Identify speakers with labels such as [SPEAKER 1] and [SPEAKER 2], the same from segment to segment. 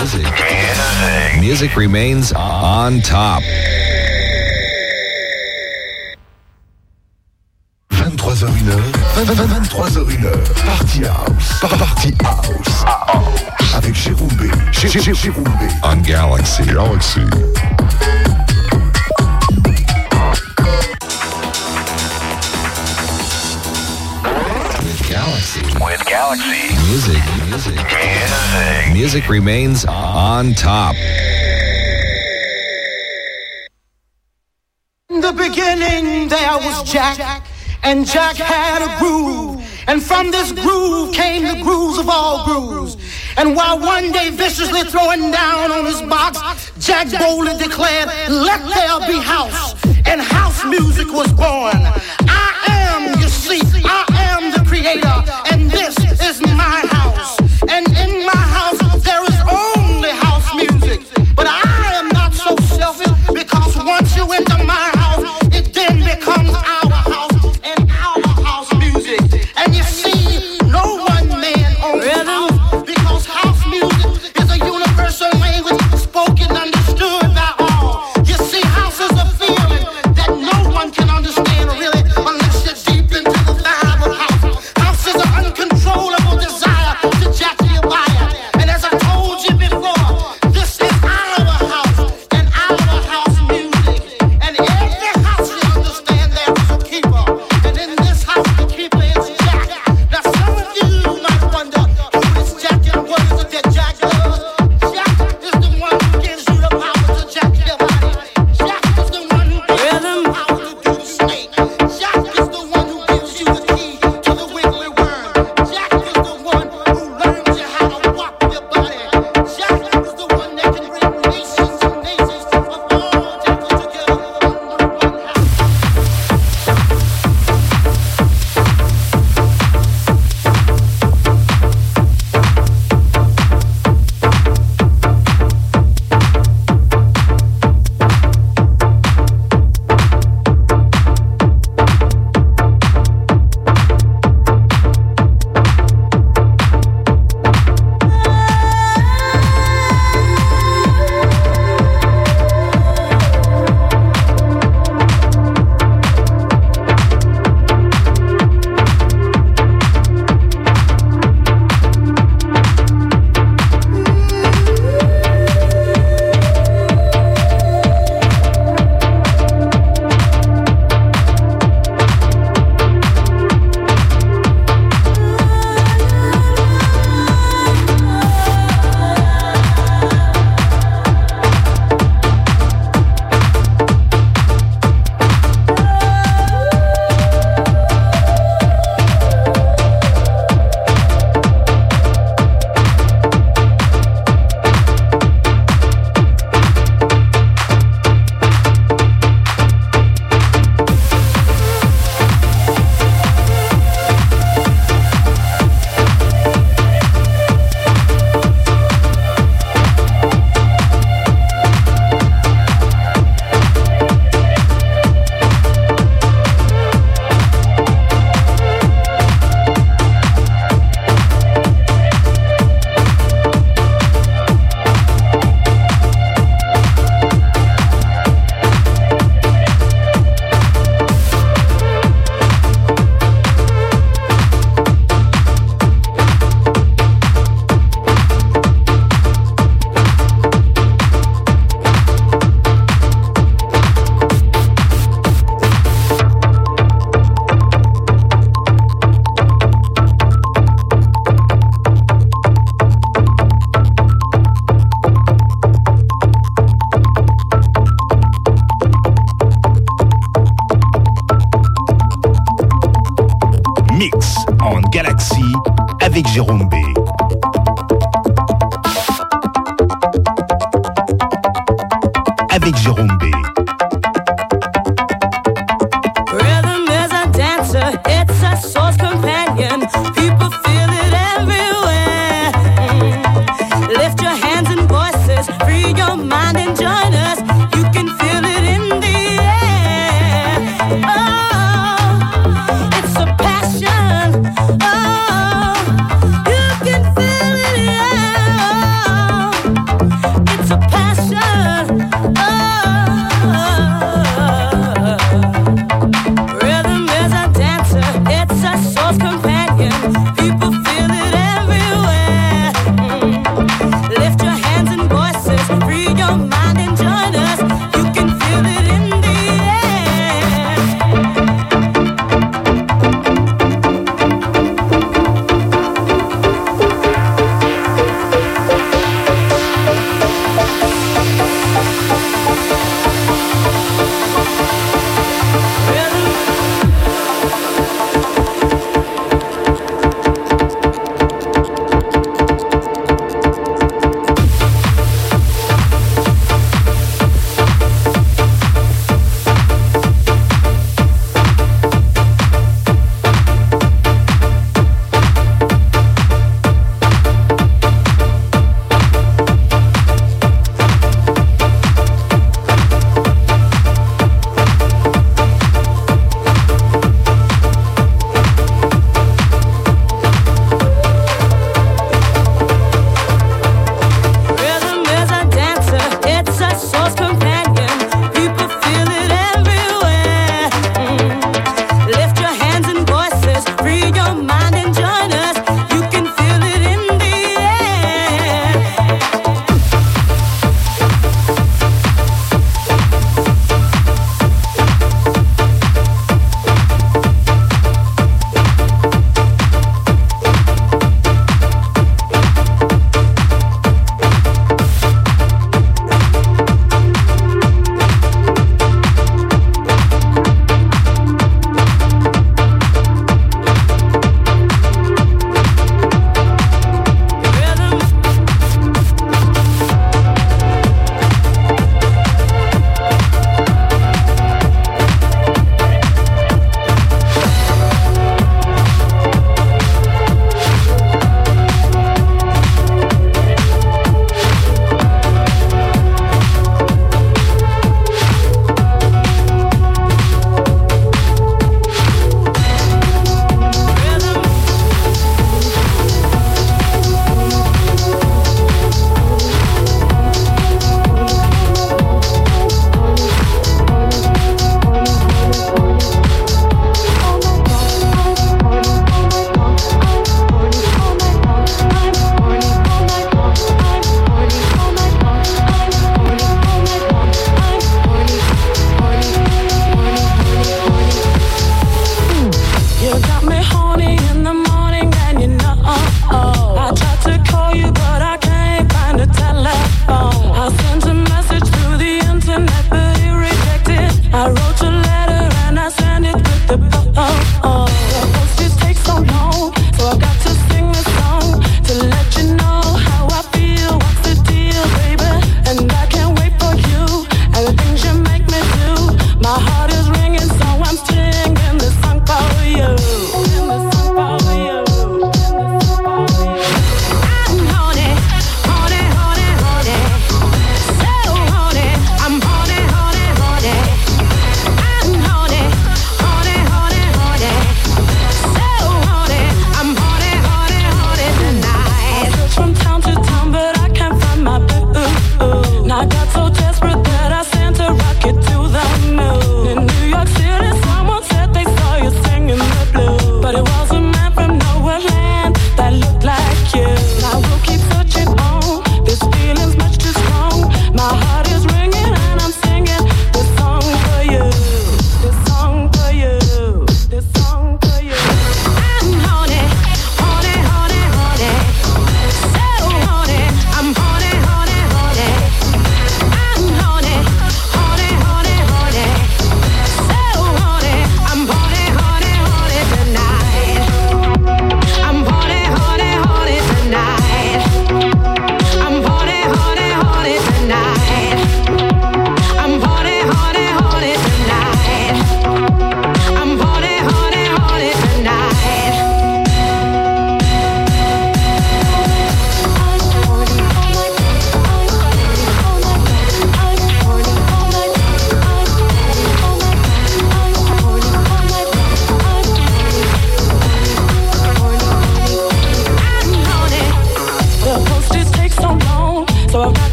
[SPEAKER 1] music. Music. Remains on top.
[SPEAKER 2] 23h1, 23h1, Party House, Party House, avec Jérôme B, Jérôme B,
[SPEAKER 1] on Galaxy,
[SPEAKER 2] Galaxy.
[SPEAKER 1] Galaxy.
[SPEAKER 3] With Galaxy.
[SPEAKER 1] Music. Music. Music. Music remains on top.
[SPEAKER 4] In the beginning, there was Jack, and Jack had a groove. And from this groove came the grooves of all grooves. And while one day viciously throwing down on his box, Jack boldly declared, Let there be house. And house music was born. I am, you see, I creator, and this is my house.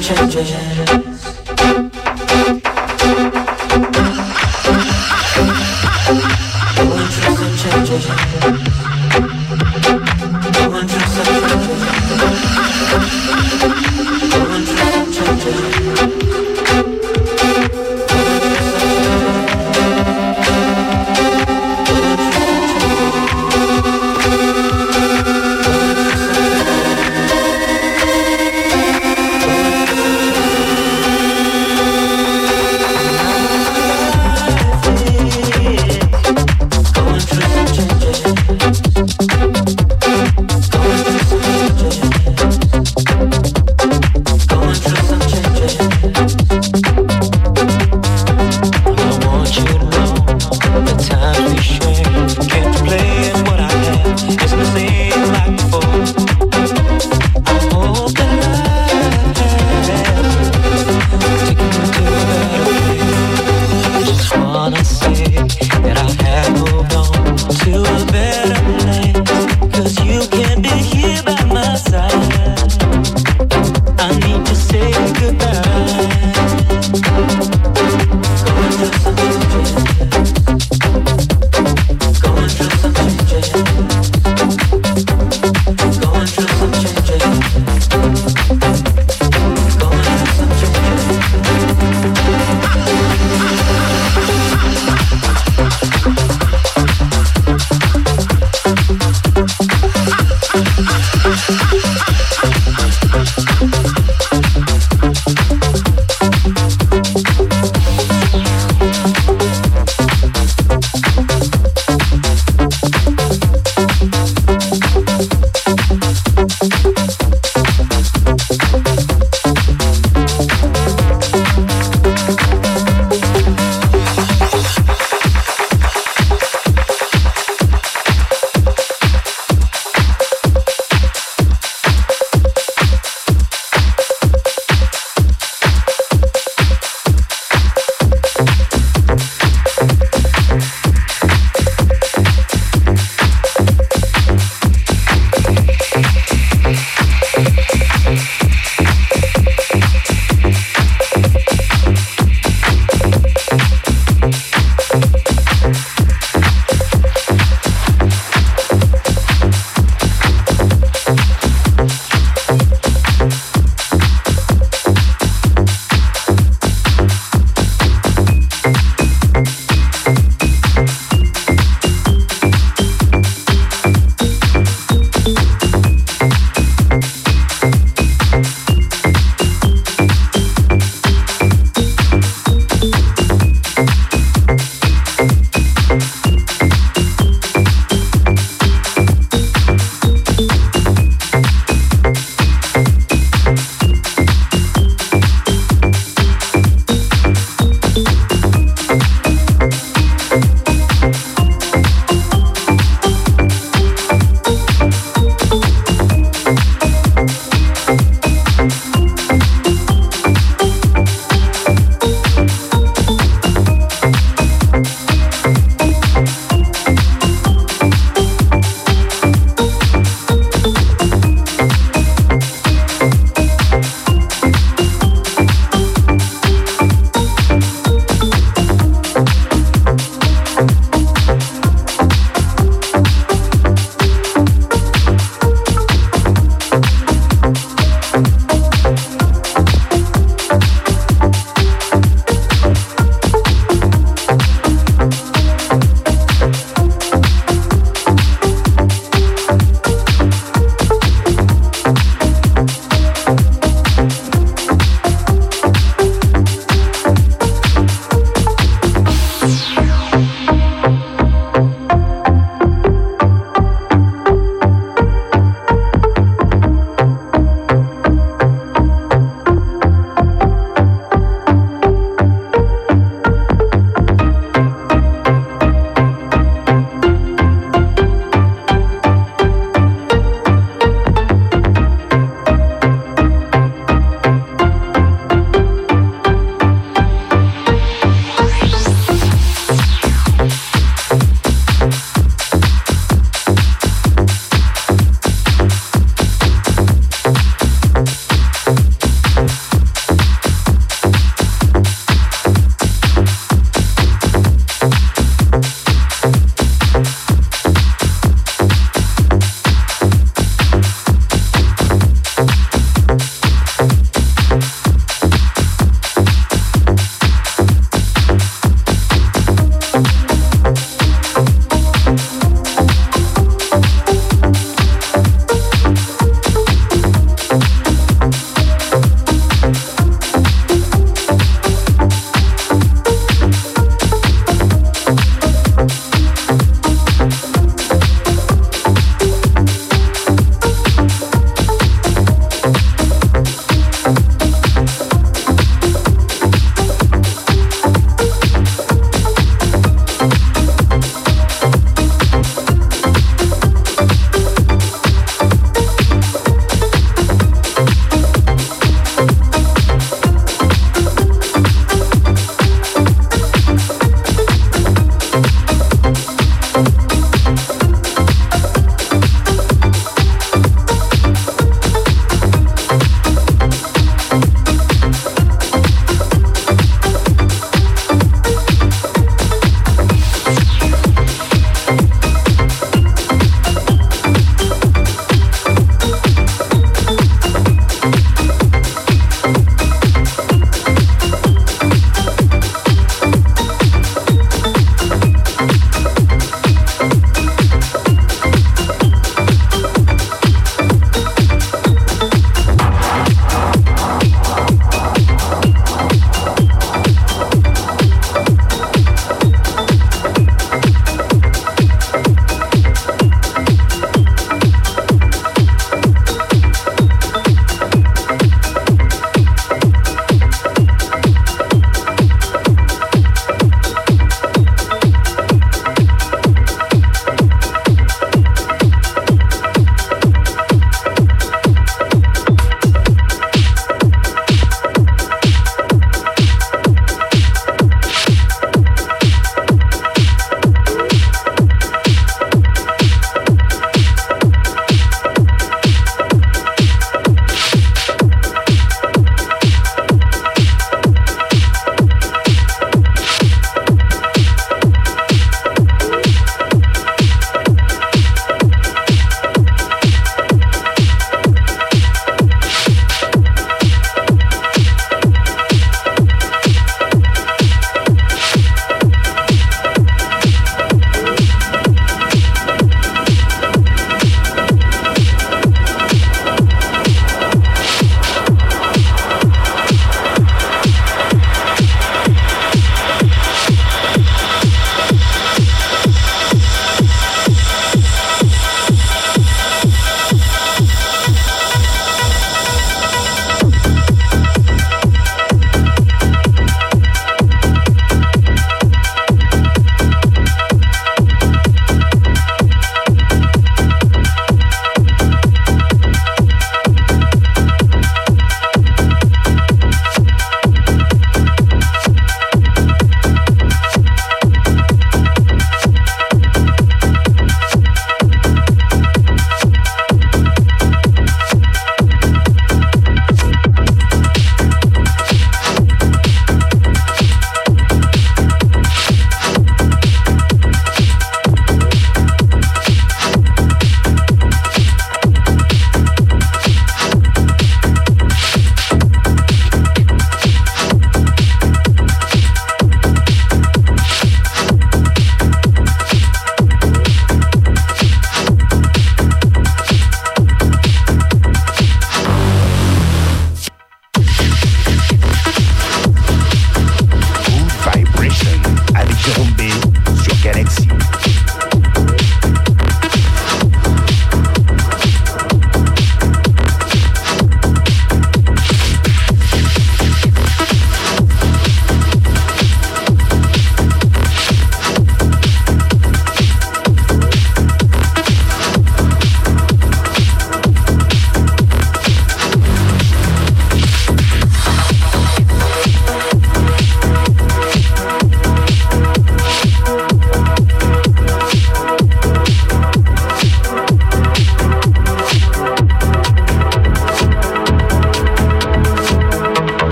[SPEAKER 3] changes.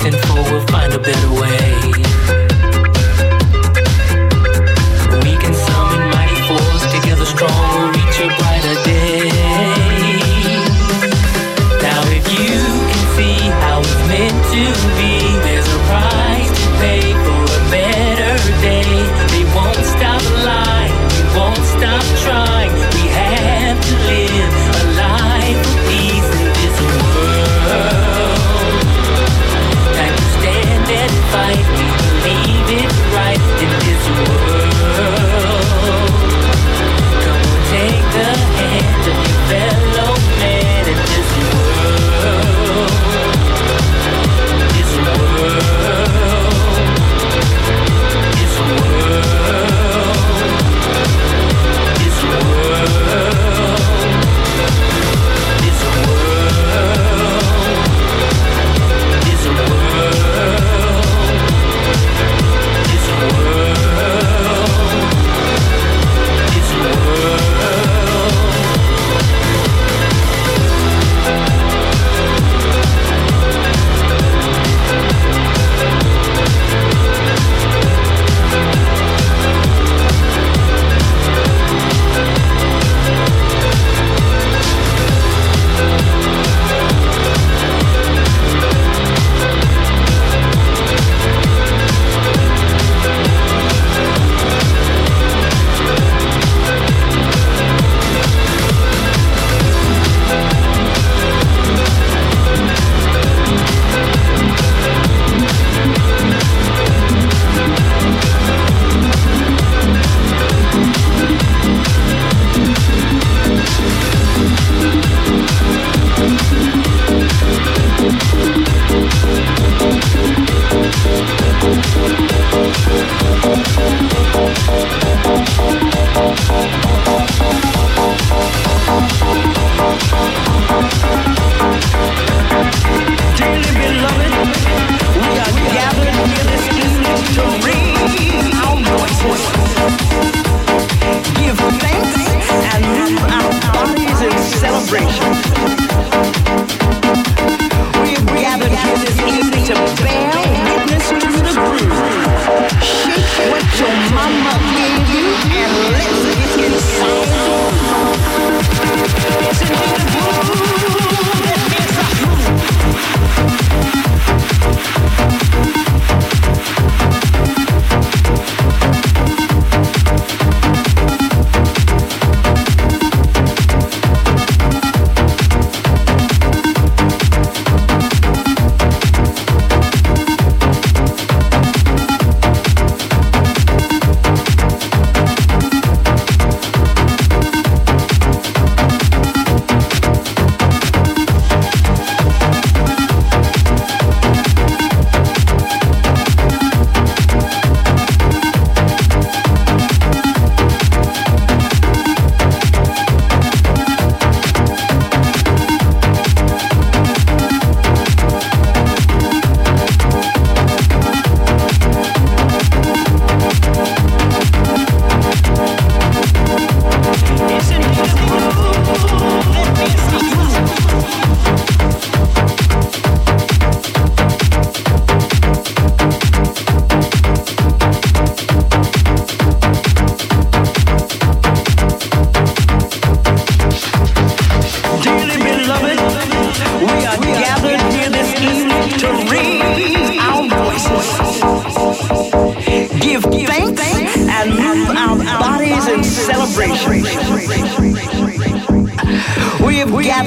[SPEAKER 5] destined for will find a better way.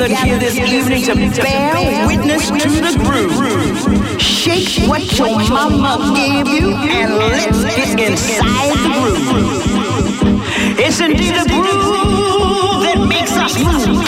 [SPEAKER 6] gathered here this evening to bear witness to the groove. Shake what your mama gave you and let's get inside the groove. It's indeed a groove that makes us
[SPEAKER 7] move.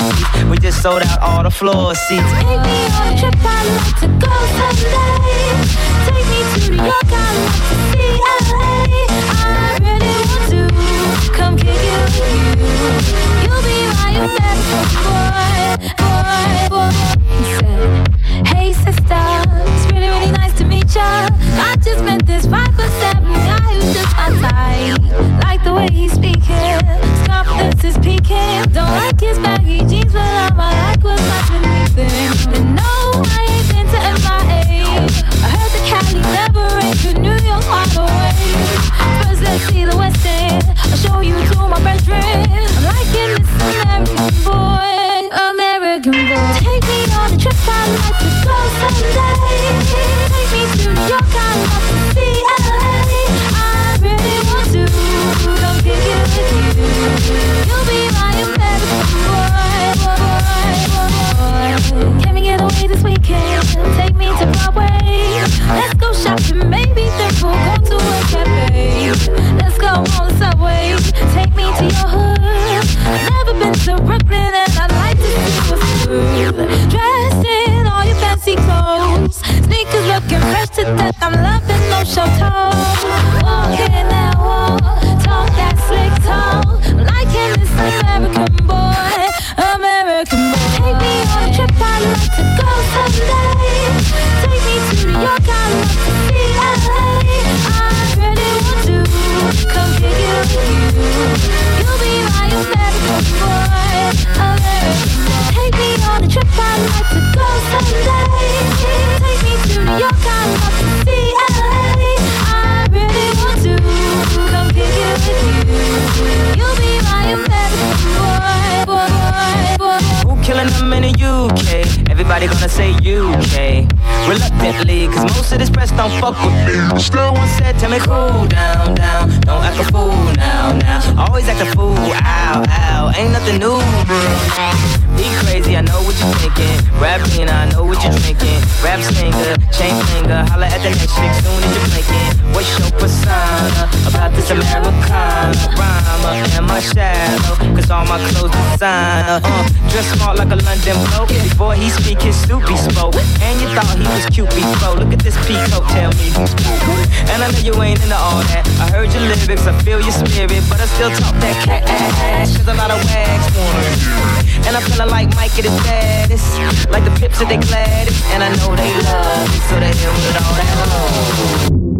[SPEAKER 7] Seats. We just sold out all the floor seats.
[SPEAKER 8] Take me on a trip, I'd like to go someday. Take me to New York, I'd like to see LA. I really want to come kick it with you. You'll be my American boy, boy, boy. He said, Hey sister, it's really, really nice to meet ya. I just met this five foot seven guy who's just my type. Like the way he's speaking, confidence is peaking. Don't like his baggy jeans, but I'm I like what's him. And no, I ain't been to MIA. I heard the Cali never but New York's all the way. First, let's see the West End. I'll show you to my best friend. I'm liking this American boy, American boy. Take me on a trip, I'd like to go someday. Take me to New York, I'd love talk that slick talk. you. LA. I really want to
[SPEAKER 7] Everybody gonna say UK. Reluctantly, cause most of this press don't fuck with me. Still one said, tell me cool down, down. Don't act a fool now, now. Always act a fool, ow, ow. Ain't nothing new. bro. Be crazy, I know what you're thinking. Rap Nina, I know what you're drinking. Rap singer, chain finger. Holla at the next chick soon as you're blinking. What's your persona about this Americana? Rhymer, am I shallow? Cause all my clothes designer. Uh, dress smart like a London bloke. Before he speak, his suit be spoke. And you thought he was cute before. Look at this peacoat, tell me who's. And I know you ain't into all that. I heard your lyrics, I feel your spirit, but I still talk that cat ass. Cause a lot of wags. And I'm feeling like Mike at his baddest. Like the pips that they Gladys. And I know they love me, so they hit with all that love.